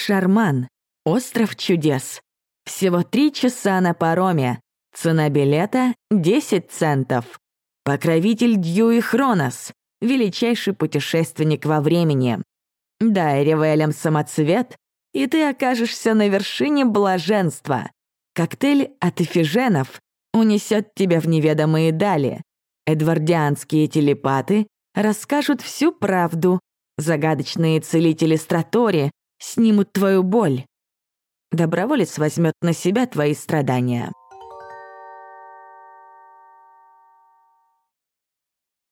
Шарман. Остров чудес. Всего три часа на пароме. Цена билета — 10 центов. Покровитель Дьюи Хронос. Величайший путешественник во времени. Дай ревелям самоцвет, и ты окажешься на вершине блаженства. Коктейль от эфиженов унесет тебя в неведомые дали. Эдвардианские телепаты расскажут всю правду. Загадочные целители Стратори снимут твою боль. Доброволец возьмет на себя твои страдания.